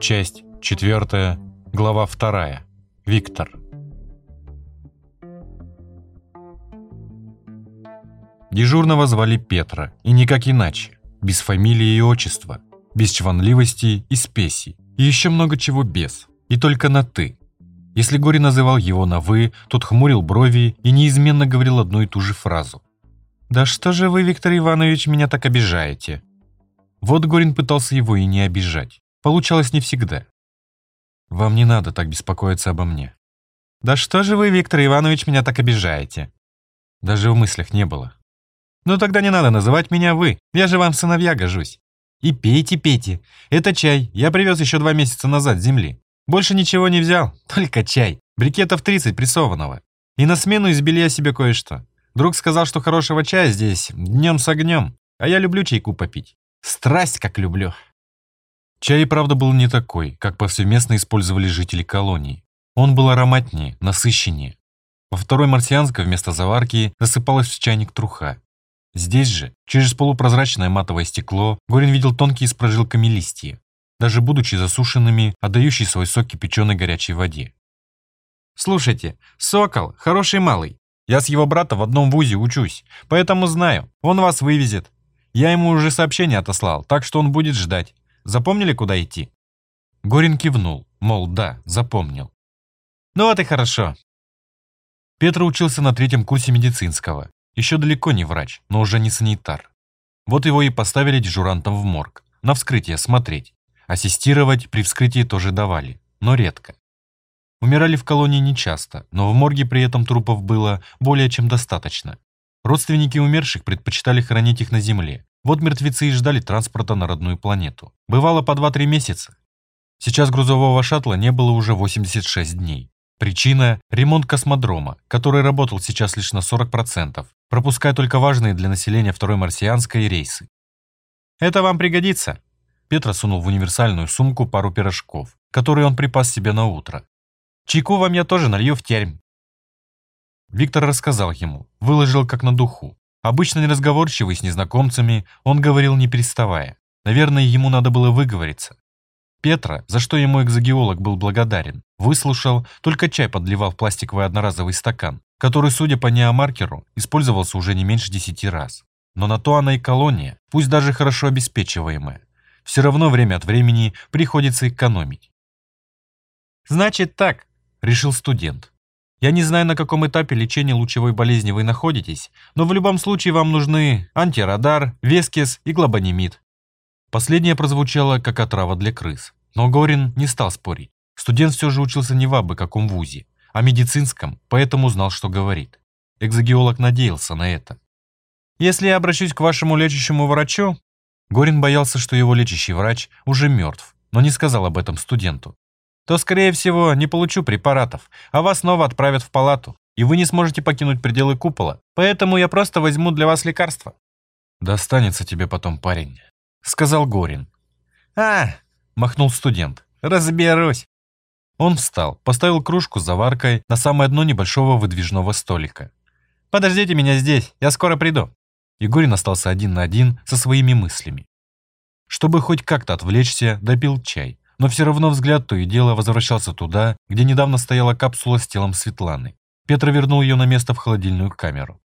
Часть четвертая, глава вторая. Виктор. Дежурного звали Петра, и никак иначе, без фамилии и отчества, без чванливости и спеси, и еще много чего без, и только на «ты». Если Гори называл его на «вы», тот хмурил брови и неизменно говорил одну и ту же фразу. «Да что же вы, Виктор Иванович, меня так обижаете?» Вот Горин пытался его и не обижать. Получалось не всегда. «Вам не надо так беспокоиться обо мне». «Да что же вы, Виктор Иванович, меня так обижаете?» Даже в мыслях не было. «Ну тогда не надо называть меня вы, я же вам сыновья гожусь. И пейте, пейте. Это чай, я привез еще два месяца назад с земли. Больше ничего не взял, только чай. Брикетов 30 прессованного. И на смену из белья себе кое-что. Друг сказал, что хорошего чая здесь днем с огнем, а я люблю чайку попить. Страсть как люблю. Чай, правда, был не такой, как повсеместно использовали жители колонии. Он был ароматнее, насыщеннее. Во второй марсианской вместо заварки засыпалась в чайник труха. Здесь же, через полупрозрачное матовое стекло, Горин видел тонкие с прожилками листья, даже будучи засушенными, отдающие свой сок кипяченой горячей воде. «Слушайте, Сокол, хороший малый. Я с его брата в одном вузе учусь, поэтому знаю, он вас вывезет. Я ему уже сообщение отослал, так что он будет ждать. Запомнили, куда идти?» Горин кивнул, мол, да, запомнил. «Ну вот и хорошо». Петр учился на третьем курсе медицинского. Еще далеко не врач, но уже не санитар. Вот его и поставили дежурантом в морг. На вскрытие смотреть. Ассистировать при вскрытии тоже давали, но редко. Умирали в колонии нечасто, но в морге при этом трупов было более чем достаточно. Родственники умерших предпочитали хранить их на земле. Вот мертвецы и ждали транспорта на родную планету. Бывало по 2-3 месяца. Сейчас грузового шаттла не было уже 86 дней. Причина – ремонт космодрома, который работал сейчас лишь на 40%, пропуская только важные для населения второй марсианской рейсы. «Это вам пригодится!» Петра сунул в универсальную сумку пару пирожков, которые он припас себе на утро. «Чайку вам я тоже налью в термь». Виктор рассказал ему, выложил как на духу. Обычно неразговорчивый с незнакомцами, он говорил не переставая. Наверное, ему надо было выговориться. Петра, за что ему экзогеолог был благодарен, выслушал, только чай подливал в пластиковый одноразовый стакан, который, судя по неомаркеру, использовался уже не меньше десяти раз. Но на то она и колония, пусть даже хорошо обеспечиваемая. Все равно время от времени приходится экономить. «Значит так», — решил студент. «Я не знаю, на каком этапе лечения лучевой болезни вы находитесь, но в любом случае вам нужны антирадар, вескис и глобанимид. Последнее прозвучало как отрава для крыс. Но Горин не стал спорить. Студент все же учился не в абы каком вузе, а медицинском, поэтому знал, что говорит. Экзогеолог надеялся на это. «Если я обращусь к вашему лечащему врачу...» Горин боялся, что его лечащий врач уже мертв, но не сказал об этом студенту. «То, скорее всего, не получу препаратов, а вас снова отправят в палату, и вы не сможете покинуть пределы купола, поэтому я просто возьму для вас лекарство». «Достанется тебе потом, парень». — сказал Горин. «А!» — махнул студент. «Разберусь!» Он встал, поставил кружку с заваркой на самое дно небольшого выдвижного столика. «Подождите меня здесь, я скоро приду». Егорин остался один на один со своими мыслями. Чтобы хоть как-то отвлечься, допил чай, но все равно взгляд то и дело возвращался туда, где недавно стояла капсула с телом Светланы. Петр вернул ее на место в холодильную камеру.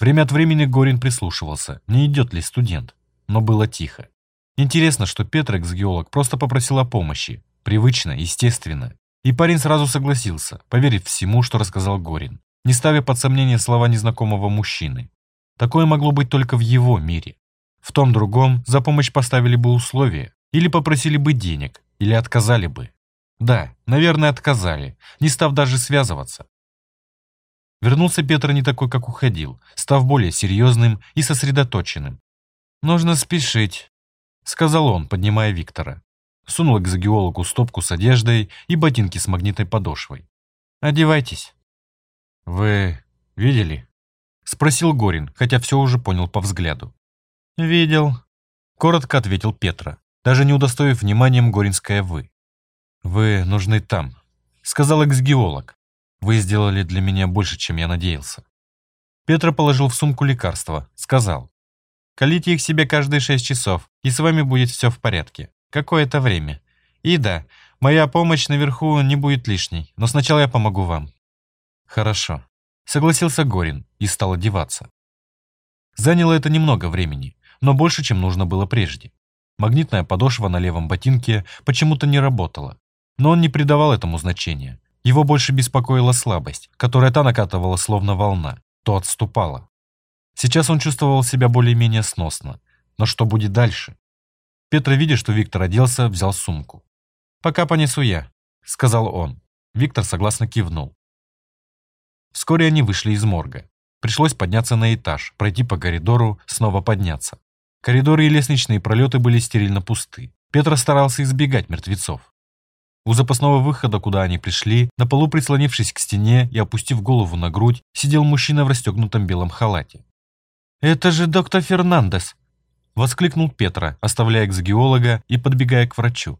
Время от времени Горин прислушивался, не идет ли студент но было тихо. Интересно, что Петр, экс-геолог, просто попросил о помощи. Привычно, естественно. И парень сразу согласился, поверив всему, что рассказал Горин, не ставя под сомнение слова незнакомого мужчины. Такое могло быть только в его мире. В том другом за помощь поставили бы условия, или попросили бы денег, или отказали бы. Да, наверное, отказали, не став даже связываться. Вернулся Петр не такой, как уходил, став более серьезным и сосредоточенным, «Нужно спешить», — сказал он, поднимая Виктора. Сунул к зоогеологу стопку с одеждой и ботинки с магнитной подошвой. «Одевайтесь». «Вы видели?» — спросил Горин, хотя все уже понял по взгляду. «Видел», — коротко ответил Петра, даже не удостоив вниманием горинское «вы». «Вы нужны там», — сказал экс-геолог. «Вы сделали для меня больше, чем я надеялся». Петра положил в сумку лекарства, сказал. Колите их себе каждые шесть часов, и с вами будет все в порядке. Какое-то время. И да, моя помощь наверху не будет лишней, но сначала я помогу вам». «Хорошо», — согласился Горин и стал одеваться. Заняло это немного времени, но больше, чем нужно было прежде. Магнитная подошва на левом ботинке почему-то не работала, но он не придавал этому значения. Его больше беспокоила слабость, которая та накатывала словно волна, то отступала. Сейчас он чувствовал себя более-менее сносно. Но что будет дальше? Петр, видя, что Виктор оделся, взял сумку. «Пока понесу я», — сказал он. Виктор согласно кивнул. Вскоре они вышли из морга. Пришлось подняться на этаж, пройти по коридору, снова подняться. Коридоры и лестничные пролеты были стерильно пусты. Петр старался избегать мертвецов. У запасного выхода, куда они пришли, на полу прислонившись к стене и опустив голову на грудь, сидел мужчина в расстегнутом белом халате. «Это же доктор Фернандес!» — воскликнул Петра, оставляя экзогеолога и подбегая к врачу.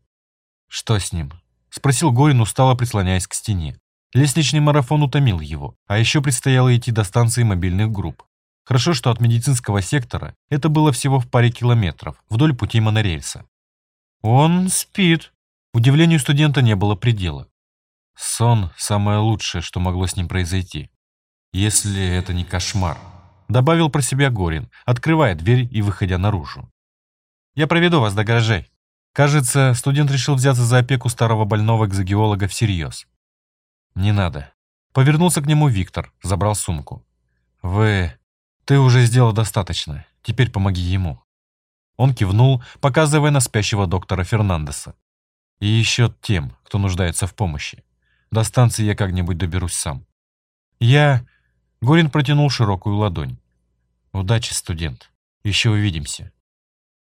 «Что с ним?» — спросил Горин, устало прислоняясь к стене. Лестничный марафон утомил его, а еще предстояло идти до станции мобильных групп. Хорошо, что от медицинского сектора это было всего в паре километров, вдоль пути монорельса. «Он спит», Удивлению студента не было предела. Сон – самое лучшее, что могло с ним произойти. Если это не кошмар. Добавил про себя Горин, открывая дверь и выходя наружу. «Я проведу вас до гаражей». Кажется, студент решил взяться за опеку старого больного экзогеолога всерьез. «Не надо». Повернулся к нему Виктор, забрал сумку. «Вы... Ты уже сделал достаточно. Теперь помоги ему». Он кивнул, показывая на спящего доктора Фернандеса. И еще тем, кто нуждается в помощи. До станции я как-нибудь доберусь сам. Я... Горин протянул широкую ладонь. Удачи, студент. Еще увидимся.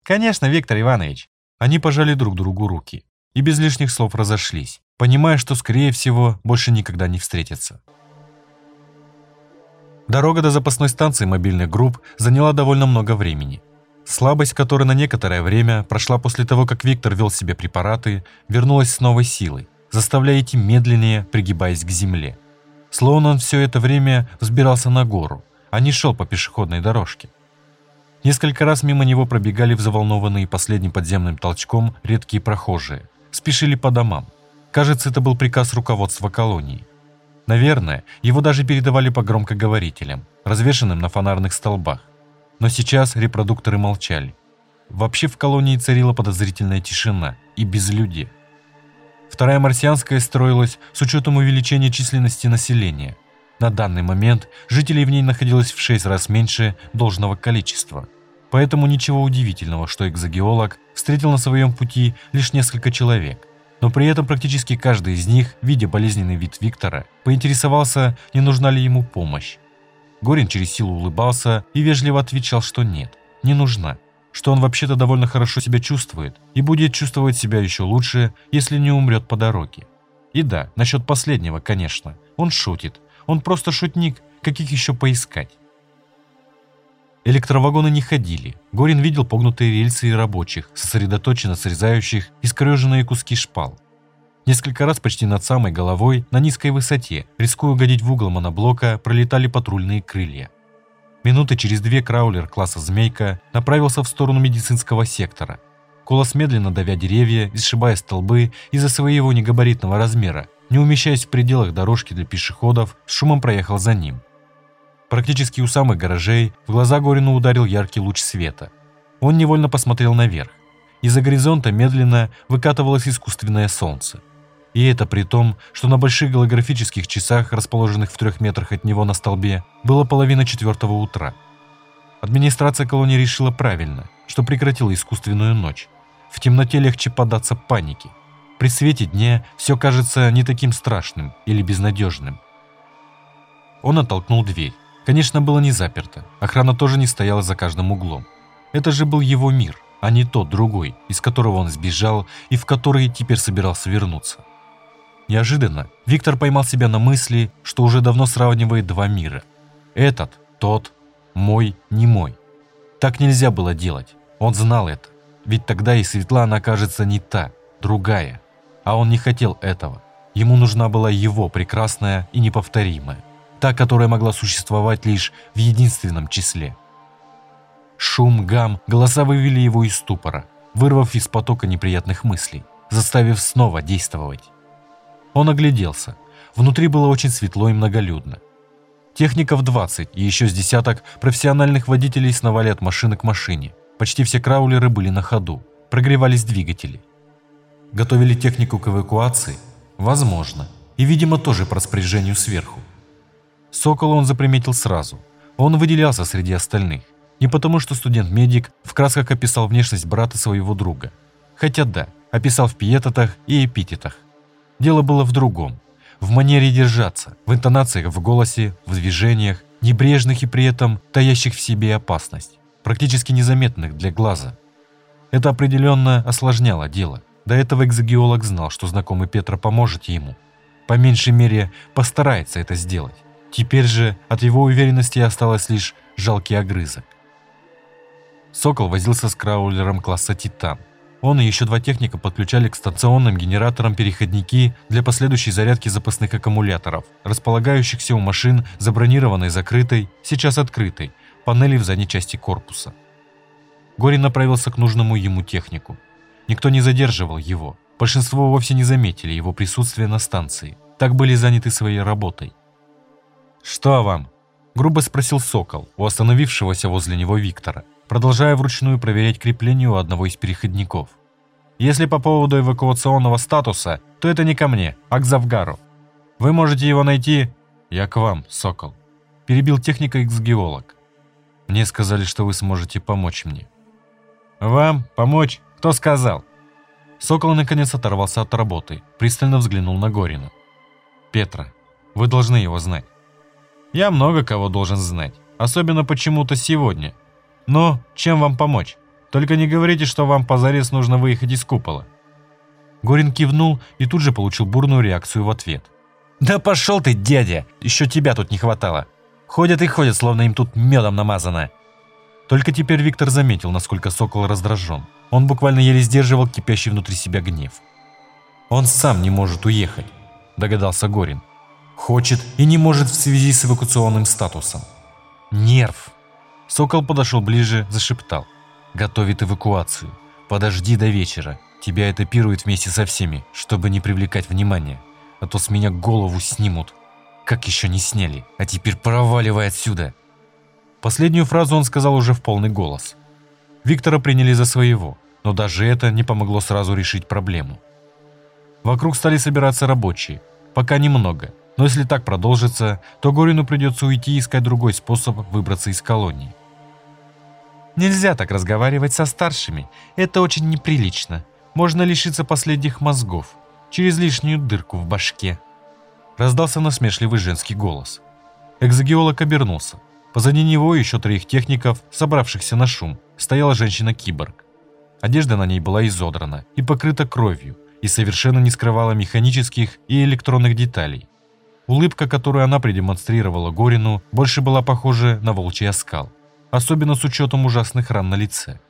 Конечно, Виктор Иванович. Они пожали друг другу руки и без лишних слов разошлись, понимая, что, скорее всего, больше никогда не встретятся. Дорога до запасной станции мобильных групп заняла довольно много времени – Слабость, которая на некоторое время прошла после того, как Виктор вел себе препараты, вернулась с новой силой, заставляя идти медленнее, пригибаясь к земле. Словно он все это время взбирался на гору, а не шел по пешеходной дорожке. Несколько раз мимо него пробегали взволнованные последним подземным толчком редкие прохожие, спешили по домам. Кажется, это был приказ руководства колонии. Наверное, его даже передавали по громкоговорителям, развешенным на фонарных столбах. Но сейчас репродукторы молчали. Вообще в колонии царила подозрительная тишина и безлюдье. Вторая марсианская строилась с учетом увеличения численности населения. На данный момент жителей в ней находилось в 6 раз меньше должного количества. Поэтому ничего удивительного, что экзогеолог встретил на своем пути лишь несколько человек. Но при этом практически каждый из них, видя болезненный вид Виктора, поинтересовался, не нужна ли ему помощь. Горин через силу улыбался и вежливо отвечал, что нет, не нужна, что он вообще-то довольно хорошо себя чувствует и будет чувствовать себя еще лучше, если не умрет по дороге. И да, насчет последнего, конечно, он шутит, он просто шутник, каких еще поискать. Электровагоны не ходили. Горин видел погнутые рельсы и рабочих, сосредоточенно срезающих искореженные куски шпал. Несколько раз почти над самой головой, на низкой высоте, рискуя угодить в угол моноблока, пролетали патрульные крылья. Минуты через две краулер класса «Змейка» направился в сторону медицинского сектора. Колос медленно давя деревья и сшибая столбы из-за своего негабаритного размера, не умещаясь в пределах дорожки для пешеходов, с шумом проехал за ним. Практически у самых гаражей в глаза Горину ударил яркий луч света. Он невольно посмотрел наверх. Из-за горизонта медленно выкатывалось искусственное солнце. И это при том, что на больших голографических часах, расположенных в трех метрах от него на столбе, было половина четвертого утра. Администрация колонии решила правильно, что прекратила искусственную ночь. В темноте легче поддаться панике. При свете дня все кажется не таким страшным или безнадежным. Он оттолкнул дверь. Конечно, было не заперто. Охрана тоже не стояла за каждым углом. Это же был его мир, а не тот другой, из которого он сбежал и в который теперь собирался вернуться. Неожиданно Виктор поймал себя на мысли, что уже давно сравнивает два мира. Этот, тот, мой, не мой. Так нельзя было делать. Он знал это. Ведь тогда и Светлана окажется не та, другая. А он не хотел этого. Ему нужна была его прекрасная и неповторимая. Та, которая могла существовать лишь в единственном числе. Шум, гам, голоса вывели его из ступора, вырвав из потока неприятных мыслей, заставив снова действовать. Он огляделся. Внутри было очень светло и многолюдно. Техников 20 и еще с десяток профессиональных водителей сновали от машины к машине. Почти все краулеры были на ходу, прогревались двигатели. Готовили технику к эвакуации? Возможно. И, видимо, тоже по распоряжению сверху. Сокола он заприметил сразу. Он выделялся среди остальных. Не потому, что студент-медик в красках описал внешность брата своего друга. Хотя да, описал в пиететах и эпитетах. Дело было в другом в манере держаться, в интонациях в голосе, в движениях, небрежных и при этом таящих в себе опасность, практически незаметных для глаза. Это определенно осложняло дело. До этого экзогеолог знал, что знакомый Петра поможет ему. По меньшей мере, постарается это сделать. Теперь же от его уверенности осталось лишь жалкий огрызок. Сокол возился с краулером класса «Титан», он и еще два техника подключали к станционным генераторам переходники для последующей зарядки запасных аккумуляторов, располагающихся у машин забронированной закрытой, сейчас открытой, панели в задней части корпуса. Гори направился к нужному ему технику. Никто не задерживал его. Большинство вовсе не заметили его присутствия на станции. Так были заняты своей работой. «Что вам?» – грубо спросил Сокол у остановившегося возле него Виктора продолжая вручную проверять крепление у одного из переходников. Если по поводу эвакуационного статуса, то это не ко мне, а к Завгару. Вы можете его найти... Я к вам, Сокол. Перебил техника экс-геолог. Мне сказали, что вы сможете помочь мне. Вам? Помочь? Кто сказал? Сокол наконец оторвался от работы, пристально взглянул на Горина. Петра, вы должны его знать. Я много кого должен знать, особенно почему-то сегодня, «Ну, чем вам помочь? Только не говорите, что вам позарез нужно выехать из купола». Горин кивнул и тут же получил бурную реакцию в ответ. «Да пошел ты, дядя! Еще тебя тут не хватало! Ходят и ходят, словно им тут медом намазано!» Только теперь Виктор заметил, насколько Сокол раздражен. Он буквально еле сдерживал кипящий внутри себя гнев. «Он сам не может уехать», – догадался Горин. «Хочет и не может в связи с эвакуационным статусом. Нерв!» Сокол подошел ближе, зашептал. «Готовит эвакуацию. Подожди до вечера. Тебя этапируют вместе со всеми, чтобы не привлекать внимания. А то с меня голову снимут. Как еще не сняли? А теперь проваливай отсюда!» Последнюю фразу он сказал уже в полный голос. Виктора приняли за своего, но даже это не помогло сразу решить проблему. Вокруг стали собираться рабочие. Пока немного, но если так продолжится, то Горину придется уйти и искать другой способ выбраться из колонии. Нельзя так разговаривать со старшими. Это очень неприлично. Можно лишиться последних мозгов. Через лишнюю дырку в башке. Раздался насмешливый женский голос. Экзогеолог обернулся. Позади него еще троих техников, собравшихся на шум, стояла женщина-киборг. Одежда на ней была изодрана и покрыта кровью, и совершенно не скрывала механических и электронных деталей. Улыбка, которую она продемонстрировала Горину, больше была похожа на волчий оскал особенно с учетом ужасных ран на лице.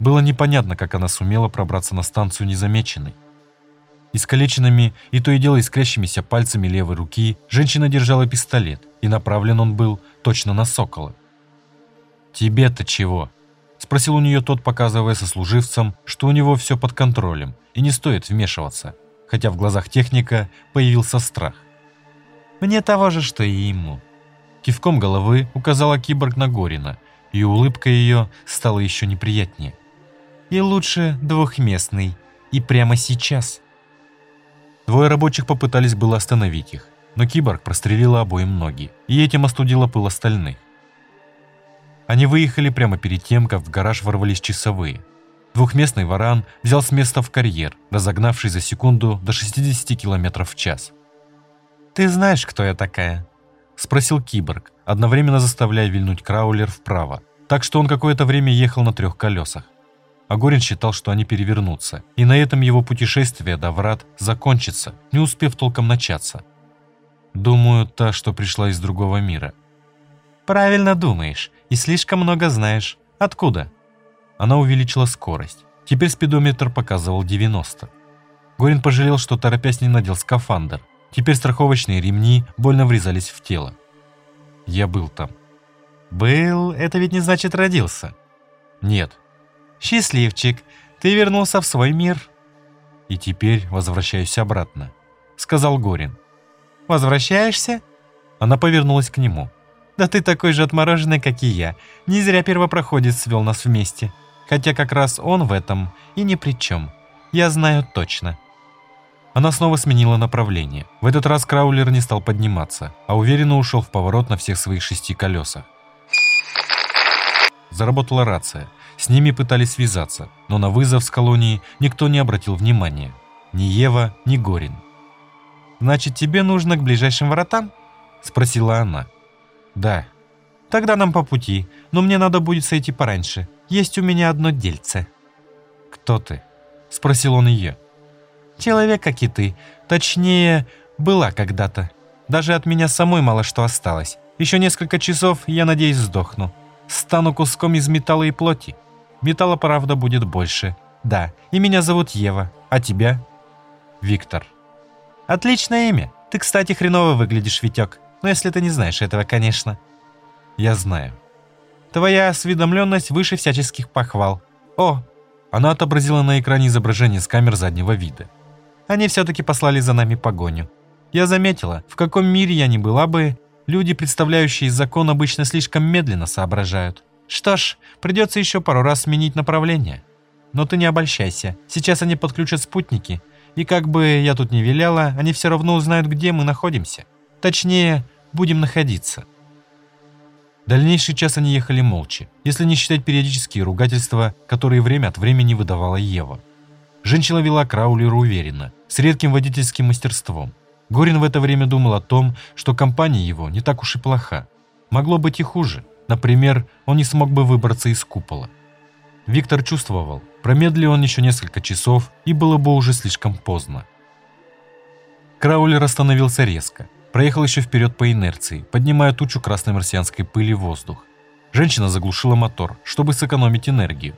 Было непонятно, как она сумела пробраться на станцию незамеченной. Искалеченными и то и дело искрящимися пальцами левой руки женщина держала пистолет, и направлен он был точно на сокола. «Тебе-то чего?» – спросил у нее тот, показывая сослуживцам, что у него все под контролем и не стоит вмешиваться, хотя в глазах техника появился страх. «Мне того же, что и ему». Кивком головы указала киборг на Горина – и улыбка ее стала еще неприятнее. «И лучше двухместный, и прямо сейчас». Двое рабочих попытались было остановить их, но киборг прострелила обоим ноги, и этим остудила пыл остальных. Они выехали прямо перед тем, как в гараж ворвались часовые. Двухместный варан взял с места в карьер, разогнавший за секунду до 60 км в час. «Ты знаешь, кто я такая?» – спросил киборг, одновременно заставляя вильнуть краулер вправо, так что он какое-то время ехал на трех колесах. Агорин считал, что они перевернутся, и на этом его путешествие до врат закончится, не успев толком начаться. Думаю, та, что пришла из другого мира. «Правильно думаешь, и слишком много знаешь. Откуда?» Она увеличила скорость. Теперь спидометр показывал 90. Горин пожалел, что торопясь не надел скафандр. Теперь страховочные ремни больно врезались в тело. Я был там. Был, это ведь не значит родился. Нет. Счастливчик, ты вернулся в свой мир. И теперь возвращаюсь обратно, сказал Горин. Возвращаешься? Она повернулась к нему. Да ты такой же отмороженный, как и я. Не зря первопроходец свел нас вместе. Хотя как раз он в этом и ни при чем. Я знаю точно. Она снова сменила направление. В этот раз Краулер не стал подниматься, а уверенно ушел в поворот на всех своих шести колесах. Заработала рация. С ними пытались связаться, но на вызов с колонии никто не обратил внимания. Ни Ева, ни Горин. «Значит, тебе нужно к ближайшим воротам?» – спросила она. «Да». «Тогда нам по пути, но мне надо будет сойти пораньше. Есть у меня одно дельце». «Кто ты?» – спросил он ее. «Человек, как и ты. Точнее, была когда-то. Даже от меня самой мало что осталось. Еще несколько часов, я надеюсь, сдохну. Стану куском из металла и плоти. Металла, правда, будет больше. Да, и меня зовут Ева. А тебя?» «Виктор». «Отличное имя. Ты, кстати, хреново выглядишь, Витек. Но если ты не знаешь этого, конечно». «Я знаю». «Твоя осведомленность выше всяческих похвал. О!» Она отобразила на экране изображение с камер заднего вида. «Они все-таки послали за нами погоню. Я заметила, в каком мире я ни была бы, люди, представляющие закон, обычно слишком медленно соображают. Что ж, придется еще пару раз сменить направление. Но ты не обольщайся, сейчас они подключат спутники, и как бы я тут не виляла, они все равно узнают, где мы находимся. Точнее, будем находиться. Дальнейший час они ехали молча, если не считать периодические ругательства, которые время от времени выдавала Ева. Женщина вела Краулеру уверенно, с редким водительским мастерством. Горин в это время думал о том, что компания его не так уж и плоха. Могло быть и хуже. Например, он не смог бы выбраться из купола. Виктор чувствовал, промедлил он еще несколько часов, и было бы уже слишком поздно. Краулер остановился резко, проехал еще вперед по инерции, поднимая тучу красной марсианской пыли в воздух. Женщина заглушила мотор, чтобы сэкономить энергию.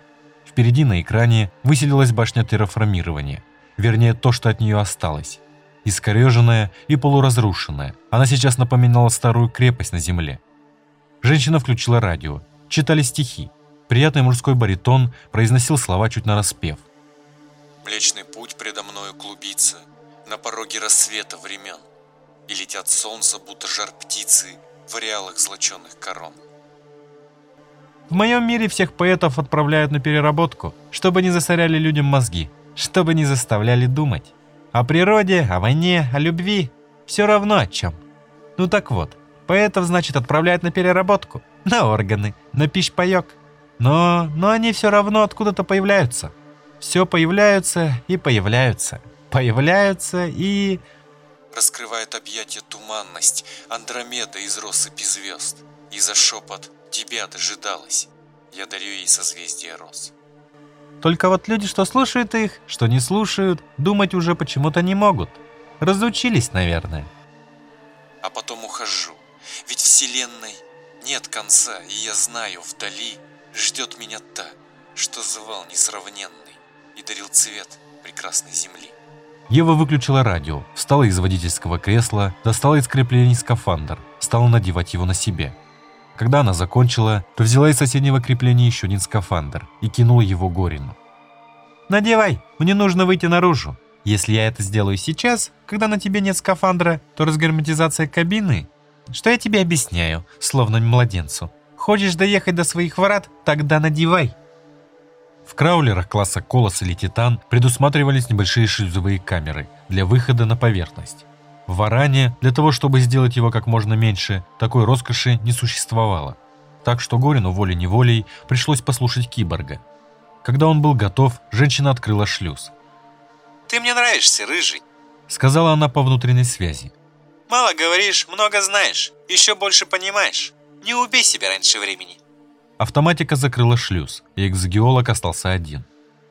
Впереди на экране высадилась башня терраформирования, вернее то, что от нее осталось. Искореженная и полуразрушенная, она сейчас напоминала старую крепость на земле. Женщина включила радио, читали стихи. Приятный мужской баритон произносил слова чуть нараспев. «Млечный путь предо мною клубится, на пороге рассвета времен и летят солнца, будто жар птицы в ареалах злоченных корон. В моем мире всех поэтов отправляют на переработку, чтобы не засоряли людям мозги, чтобы не заставляли думать. О природе, о войне, о любви. Все равно о чем. Ну так вот, поэтов, значит, отправляют на переработку. На органы, на пищпоек. Но, но они все равно откуда-то появляются. Все появляются и появляются. Появляются и раскрывает объятия туманность, Андромеда из россыпи звезд. И за шепот тебя дожидалась. Я дарю ей созвездие роз. Только вот люди, что слушают их, что не слушают, думать уже почему-то не могут. Разучились, наверное. А потом ухожу. Ведь вселенной нет конца, и я знаю, вдали ждет меня та, что звал несравненный и дарил цвет прекрасной земли. Ева выключила радио, встала из водительского кресла, достала из креплений скафандр, стала надевать его на себе. Когда она закончила, то взяла из соседнего крепления еще один скафандр и кинула его Горину. «Надевай, мне нужно выйти наружу. Если я это сделаю сейчас, когда на тебе нет скафандра, то разгерметизация кабины... Что я тебе объясняю, словно младенцу? Хочешь доехать до своих врат? Тогда надевай!» В краулерах класса Колос или Титан предусматривались небольшие шлюзовые камеры для выхода на поверхность. В Варане, для того чтобы сделать его как можно меньше, такой роскоши не существовало. Так что Горину волей-неволей пришлось послушать киборга. Когда он был готов, женщина открыла шлюз. «Ты мне нравишься, рыжий», — сказала она по внутренней связи. «Мало говоришь, много знаешь, еще больше понимаешь. Не убей себя раньше времени». Автоматика закрыла шлюз, и экзогеолог остался один.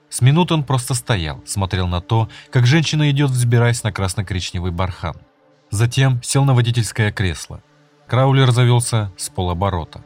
С минут он просто стоял, смотрел на то, как женщина идет, взбираясь на красно-коричневый бархан. Затем сел на водительское кресло. Краулер завелся с полоборота.